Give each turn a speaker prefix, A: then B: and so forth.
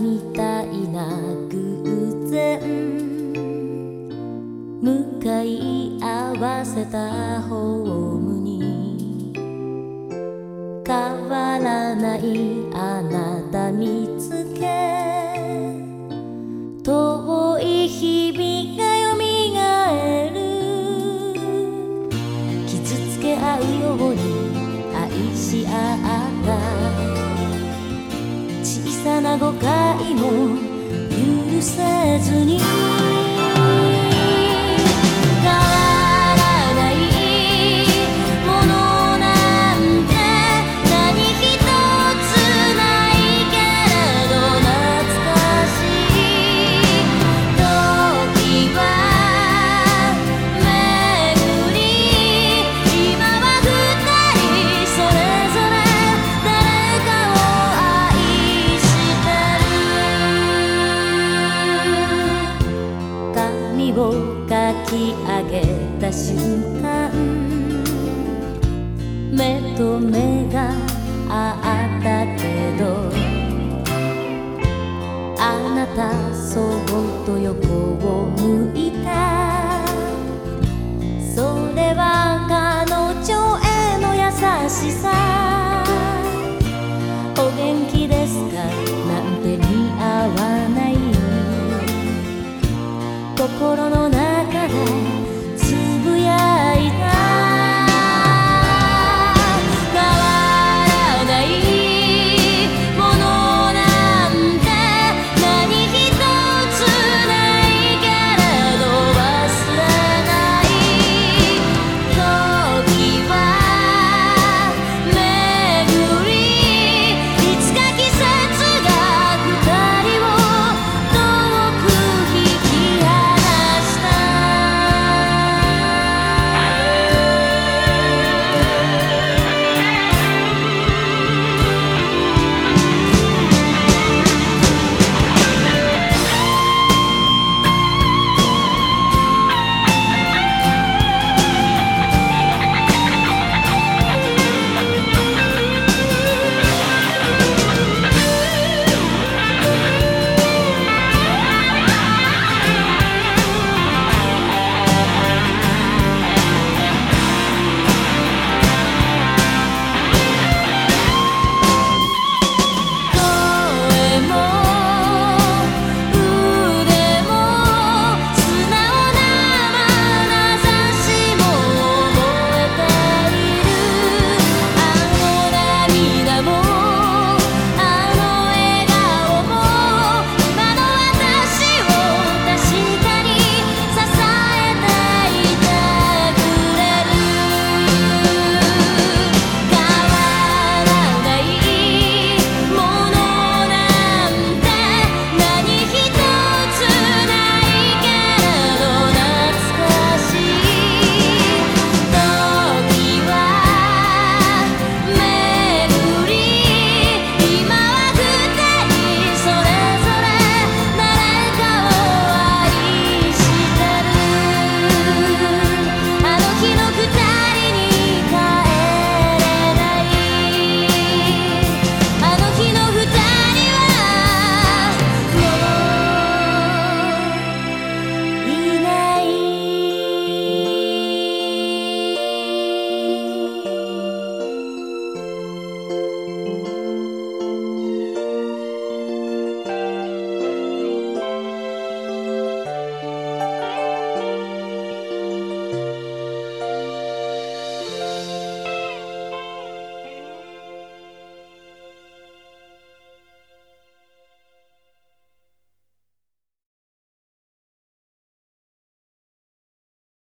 A: みたいな偶然向かい合わせたホームに変わらないあなた見つけ遠い日々がよみがえる傷つけ合うように愛し合ったな誤解も許さずにげた瞬間目と目が合ったけどあなたそっと横を向いた。それは彼女への優しさ。お元気ですか？なんて似合わない。心の中